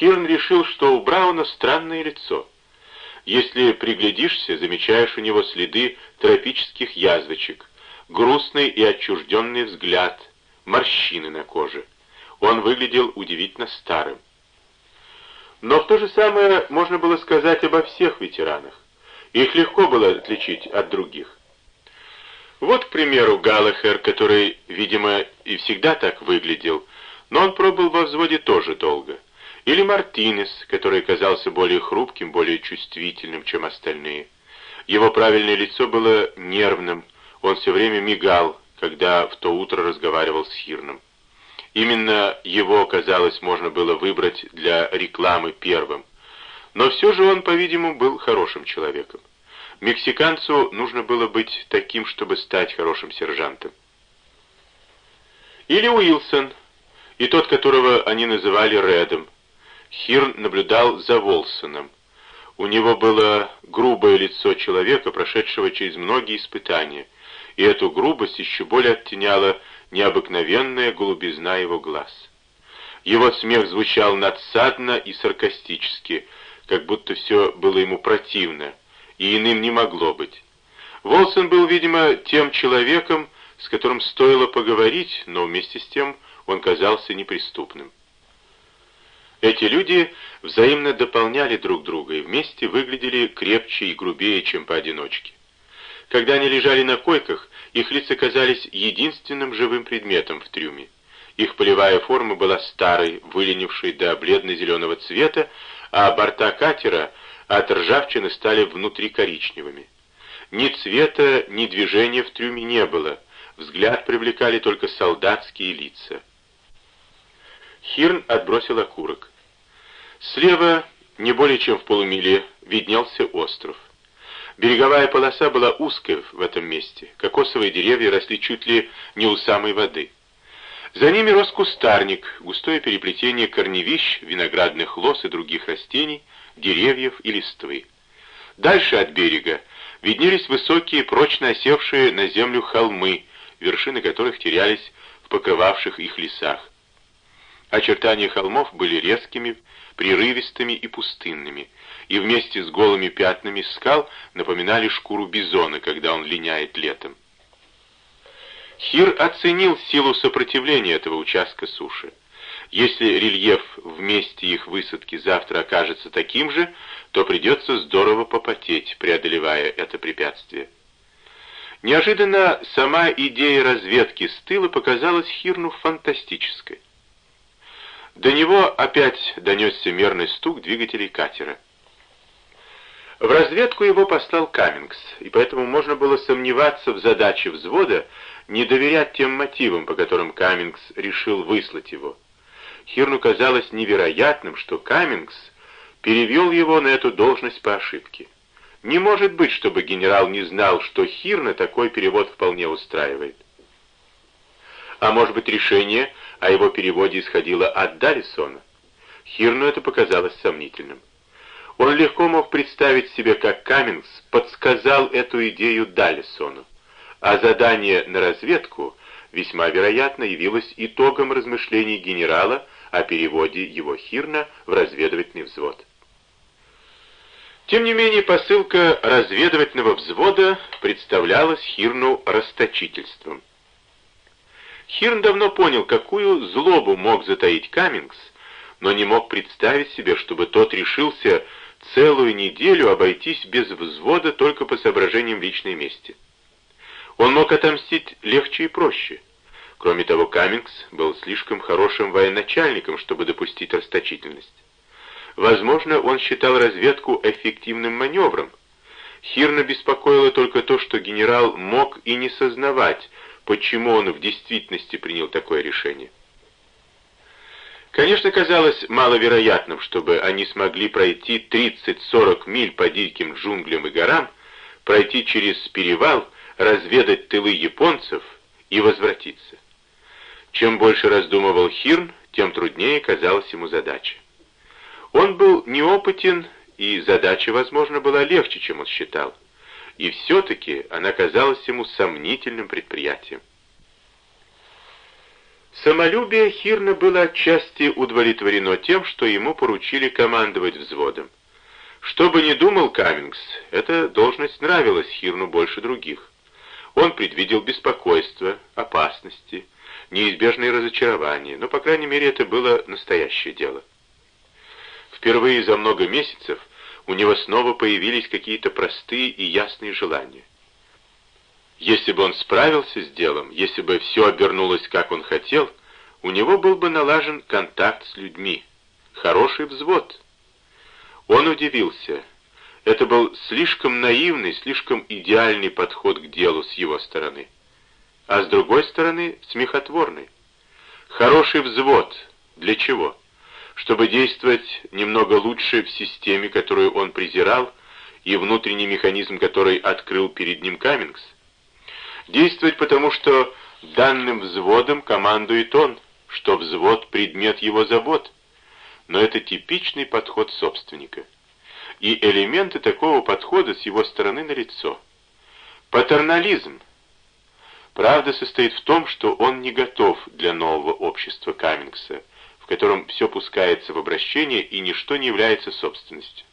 Хирн решил, что у Брауна странное лицо. Если приглядишься, замечаешь у него следы тропических язвочек, грустный и отчужденный взгляд, морщины на коже. Он выглядел удивительно старым. Но в то же самое можно было сказать обо всех ветеранах. Их легко было отличить от других. Вот, к примеру, Галлахер, который, видимо, и всегда так выглядел, но он пробыл во взводе тоже долго. Или Мартинес, который казался более хрупким, более чувствительным, чем остальные. Его правильное лицо было нервным, он все время мигал, когда в то утро разговаривал с Хирном. Именно его, казалось, можно было выбрать для рекламы первым. Но все же он, по-видимому, был хорошим человеком. Мексиканцу нужно было быть таким, чтобы стать хорошим сержантом. Или Уилсон, и тот, которого они называли Редом. Хирн наблюдал за Волсоном. У него было грубое лицо человека, прошедшего через многие испытания, и эту грубость еще более оттеняла необыкновенная голубизна его глаз. Его смех звучал надсадно и саркастически, как будто все было ему противно, и иным не могло быть. Волсон был, видимо, тем человеком, с которым стоило поговорить, но вместе с тем он казался неприступным. Эти люди взаимно дополняли друг друга и вместе выглядели крепче и грубее, чем поодиночке. Когда они лежали на койках, их лица казались единственным живым предметом в трюме. Их полевая форма была старой, выленившей до бледно-зеленого цвета, а борта катера от ржавчины стали внутри коричневыми. Ни цвета, ни движения в трюме не было, взгляд привлекали только солдатские лица. Хирн отбросил окурок. Слева, не более чем в полумиле, виднелся остров. Береговая полоса была узкой в этом месте. Кокосовые деревья росли чуть ли не у самой воды. За ними рос кустарник, густое переплетение корневищ, виноградных лоз и других растений, деревьев и листвы. Дальше от берега виднелись высокие, прочно осевшие на землю холмы, вершины которых терялись в покрывавших их лесах. Очертания холмов были резкими, прерывистыми и пустынными, и вместе с голыми пятнами скал напоминали шкуру бизона, когда он линяет летом. Хир оценил силу сопротивления этого участка суши. Если рельеф в месте их высадки завтра окажется таким же, то придется здорово попотеть, преодолевая это препятствие. Неожиданно сама идея разведки с тыла показалась Хирну фантастической. До него опять донесся мерный стук двигателей катера. В разведку его послал Каммингс, и поэтому можно было сомневаться в задаче взвода, не доверять тем мотивам, по которым Каммингс решил выслать его. Хирну казалось невероятным, что Каммингс перевел его на эту должность по ошибке. Не может быть, чтобы генерал не знал, что Хирна такой перевод вполне устраивает. А может быть, решение о его переводе исходило от Далисона? Хирну это показалось сомнительным. Он легко мог представить себе, как Каммингс подсказал эту идею Далисону, а задание на разведку весьма вероятно явилось итогом размышлений генерала о переводе его Хирна в разведывательный взвод. Тем не менее, посылка разведывательного взвода представлялась Хирну расточительством. Хирн давно понял, какую злобу мог затаить Каммингс, но не мог представить себе, чтобы тот решился целую неделю обойтись без взвода только по соображениям личной мести. Он мог отомстить легче и проще. Кроме того, Каммингс был слишком хорошим военачальником, чтобы допустить расточительность. Возможно, он считал разведку эффективным маневром. Хирна беспокоило только то, что генерал мог и не сознавать, почему он в действительности принял такое решение. Конечно, казалось маловероятным, чтобы они смогли пройти 30-40 миль по диким джунглям и горам, пройти через перевал, разведать тылы японцев и возвратиться. Чем больше раздумывал Хирн, тем труднее казалась ему задача. Он был неопытен, и задача, возможно, была легче, чем он считал и все-таки она казалась ему сомнительным предприятием. Самолюбие Хирна было отчасти удовлетворено тем, что ему поручили командовать взводом. Что бы ни думал Каммингс, эта должность нравилась Хирну больше других. Он предвидел беспокойство, опасности, неизбежные разочарования, но, по крайней мере, это было настоящее дело. Впервые за много месяцев у него снова появились какие-то простые и ясные желания. Если бы он справился с делом, если бы все обернулось, как он хотел, у него был бы налажен контакт с людьми. Хороший взвод. Он удивился. Это был слишком наивный, слишком идеальный подход к делу с его стороны. А с другой стороны, смехотворный. Хороший взвод. Для чего? Чтобы действовать немного лучше в системе, которую он презирал, и внутренний механизм, который открыл перед ним Каммингс. Действовать потому, что данным взводом командует он, что взвод — предмет его забот. Но это типичный подход собственника. И элементы такого подхода с его стороны налицо. Патернализм. Правда состоит в том, что он не готов для нового общества Каммингса, в котором все пускается в обращение и ничто не является собственностью.